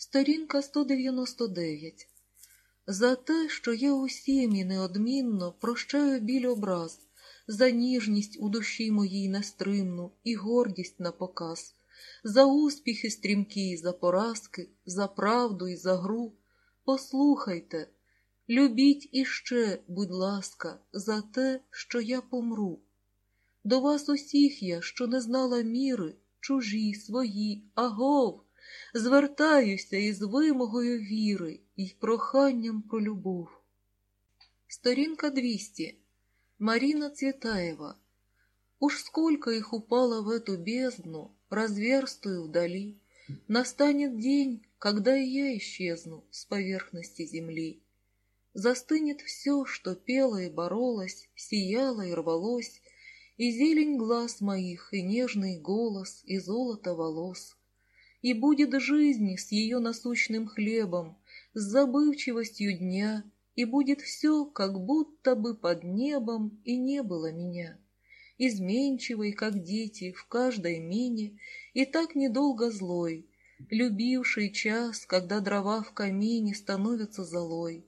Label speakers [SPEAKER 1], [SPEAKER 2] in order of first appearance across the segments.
[SPEAKER 1] Сторінка 199 За те, що я усім і неодмінно прощаю біль образ, за ніжність у душі моїй нестримну і гордість на показ, за успіхи стрімкі, за поразки, за правду і за гру. Послухайте, любіть іще, будь ласка, за те, що я помру. До вас усіх я, що не знала міри, чужі, свої, агов, звертаюся із вимогою віри і проханням про любов. Сторінка 200. Марина Цветаева. Уж сколько их упало в эту бездну, разверстую вдали, настанет день, когда и я исчезну с поверхности земли. Застынет все, что пело и боролось, сияло и рвалось, и зелень глаз моих, и нежный голос, и золото волос. И будет жизнь с ее насущным хлебом, с забывчивостью дня, и будет все, как будто бы под небом и не было меня. Изменчивый, как дети, в каждой мине, и так недолго злой, любивший час, когда дрова в камине становятся золой.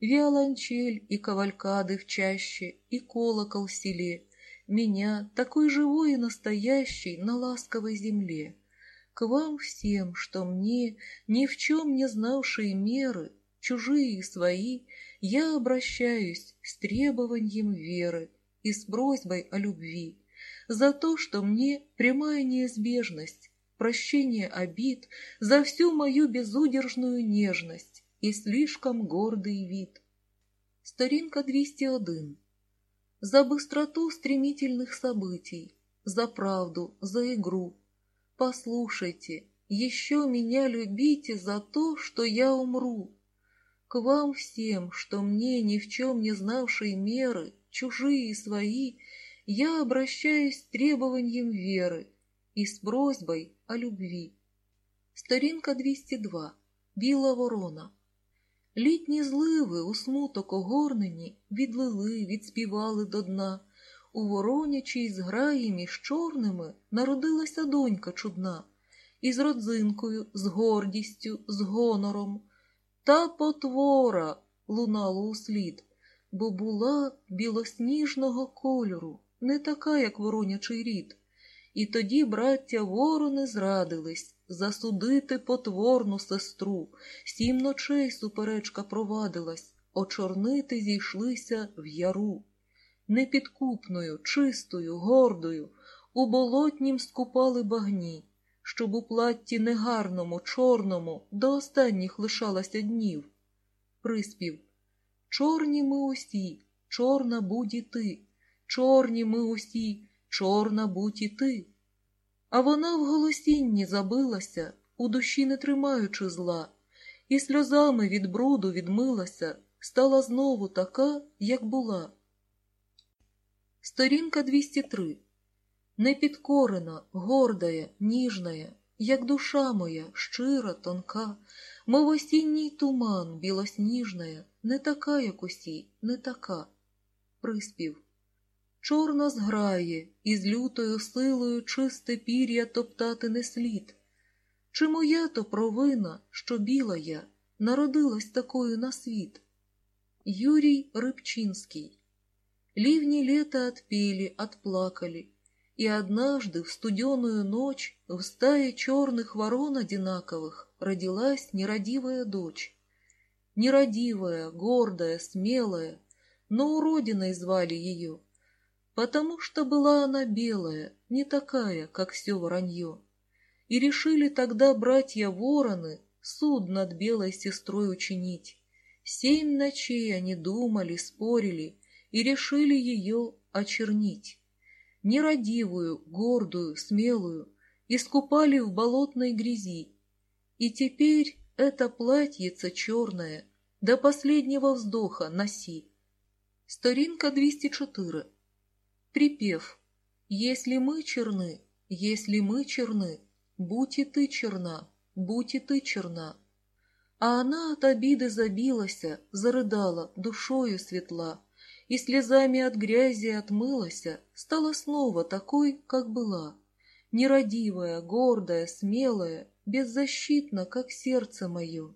[SPEAKER 1] Виолончель и кавалькады в чаще, и колокол в селе, меня, такой живой и настоящий, на ласковой земле. К вам всем, что мне, ни в чем не знавшие меры, чужие и свои, я обращаюсь с требованием веры и с просьбой о любви, за то, что мне прямая неизбежность, прощение обид, за всю мою безудержную нежность и слишком гордый вид. Старинка 201 за быстроту стремительных событий, за правду, за игру. Послушайте, еще меня любите за то, что я умру. К вам всем, что мне ни в чем не знавшие меры, чужие и свои, я обращаюсь с требованием веры и с просьбой о любви. Старинка 202. Біла ворона. Літні зливи у смуток огорнені відлили, відспівали до дна. У воронячій зграї між чорними народилася донька чудна, із родзинкою, з гордістю, з гонором. Та потвора лунало услід, бо була білосніжного кольору, не така, як воронячий рід. І тоді браття ворони зрадились засудити потворну сестру. Сім ночей суперечка провадилась, очорнити зійшлися в яру. Непідкупною, чистою, гордою, у болотнім скупали багні, щоб у платті негарному, чорному до останніх лишалася днів. Приспів Чорні ми усі, чорна будь і ти, чорні ми усі, чорна будь і ти. А вона в голосінні забилася, у душі не тримаючи зла, і сльозами від бруду відмилася, стала знову така, як була. Сторінка 203. Непідкорена, гордая, ніжная, як душа моя, щира, тонка, мов осінній туман, білосніжная, не така, як усі, не така. Приспів. Чорна зграє, і з лютою силою чисте пір'я топтати не слід. Чи моя то провина, що біла я, народилась такою на світ? Юрий Рыбчинский Ливни лета отпели, отплакали, и однажды в студеную ночь в стае черных ворон одинаковых родилась нерадивая дочь. Нерадивая, гордая, смелая, но уродиной звали ее, потому что была она белая, не такая, как все воронье. И решили тогда братья-вороны суд над белой сестрой учинить. Семь ночей они думали, спорили и решили ее очернить. Нерадивую, гордую, смелую искупали в болотной грязи. И теперь это платьице черное до последнего вздоха носи. Сторинка 204. Припев. Если мы черны, если мы черны, будь и ты черна, будь и ты черна. А она от обиды забилася, зарыдала, душою светла, и слезами от грязи отмылася, стала снова такой, как была. Нерадивая, гордая, смелая, беззащитна, как сердце мое,